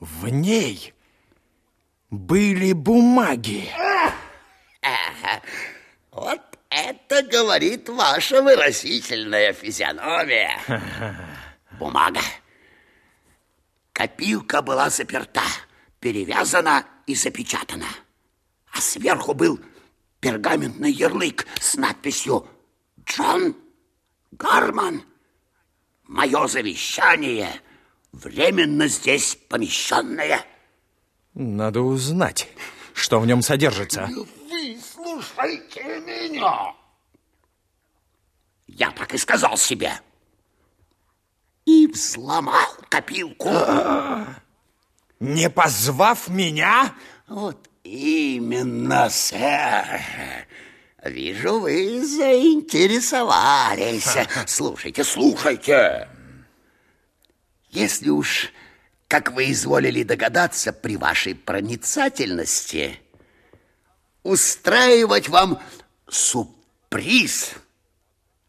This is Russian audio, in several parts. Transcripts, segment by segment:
В ней были бумаги. Вот это говорит ваша выразительная физиономия. Бумага. Копилка была заперта, перевязана и запечатана. А сверху был пергаментный ярлык с надписью «Джон Гарман. Мое завещание, временно здесь помещенное». Надо узнать, что в нем содержится. Вы слушайте меня. Я так и сказал себе. И взломал копилку. Не позвав меня? Вот именно, сэр. Вижу, вы заинтересовались. Слушайте, слушайте. Если уж, как вы изволили догадаться, при вашей проницательности устраивать вам сюрприз,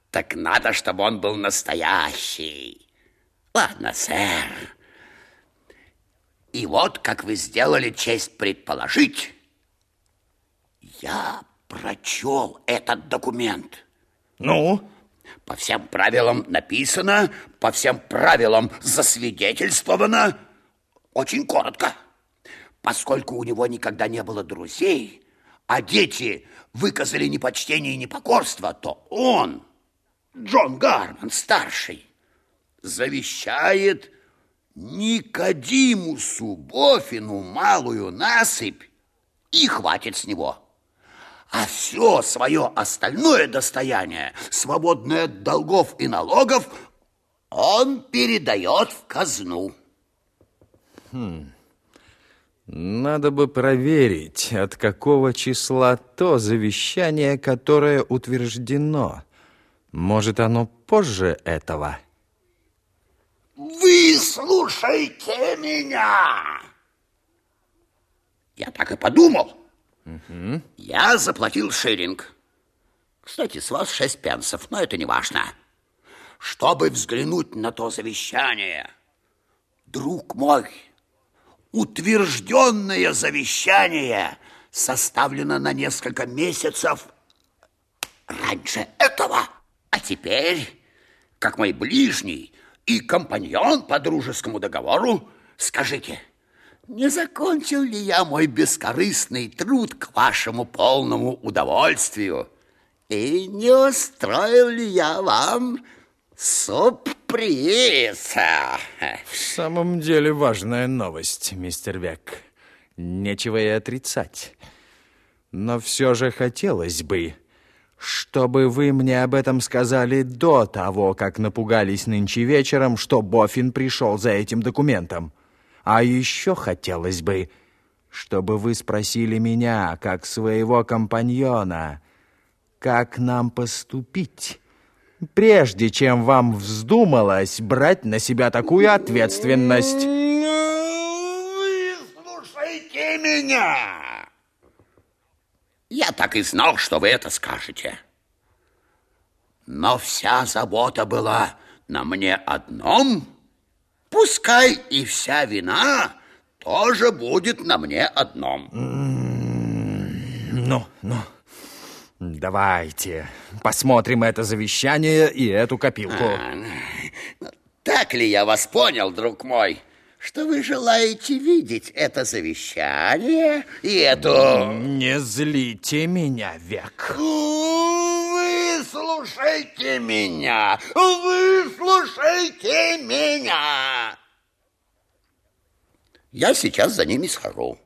так надо, чтобы он был настоящий. Ладно, сэр. И вот, как вы сделали честь предположить, я прочел этот документ. Ну? По всем правилам написано, по всем правилам засвидетельствовано. Очень коротко. Поскольку у него никогда не было друзей, а дети выказали непочтение и непокорство, то он, Джон Гарман, старший, завещает Никодимусу Бофину малую насыпь и хватит с него. А все свое остальное достояние, свободное от долгов и налогов, он передает в казну. Хм. Надо бы проверить, от какого числа то завещание, которое утверждено. Может, оно позже этого? Вы слушайте меня! Я так и подумал. Угу. Я заплатил шиллинг. Кстати, с вас шесть пенсов, но это не важно. Чтобы взглянуть на то завещание, друг мой, утвержденное завещание составлено на несколько месяцев раньше этого. А теперь, как мой ближний и компаньон по дружескому договору, скажите, не закончил ли я мой бескорыстный труд к вашему полному удовольствию? И не устроил ли я вам сюрприз? В самом деле важная новость, мистер Век. Нечего и отрицать. Но все же хотелось бы, чтобы вы мне об этом сказали до того, как напугались нынче вечером, что Бофин пришел за этим документом. А еще хотелось бы, чтобы вы спросили меня, как своего компаньона, как нам поступить, прежде чем вам вздумалось брать на себя такую ответственность. Вы слушайте меня! Я так и знал, что вы это скажете. Но вся забота была на мне одном – Пускай и вся вина тоже будет на мне одном. Ну, ну, давайте посмотрим это завещание и эту копилку. А, так ли я вас понял, друг мой, что вы желаете видеть это завещание и эту... Не злите меня, Век. Вы слушайте меня, вы слушайте меня. Я сейчас за ними схожу.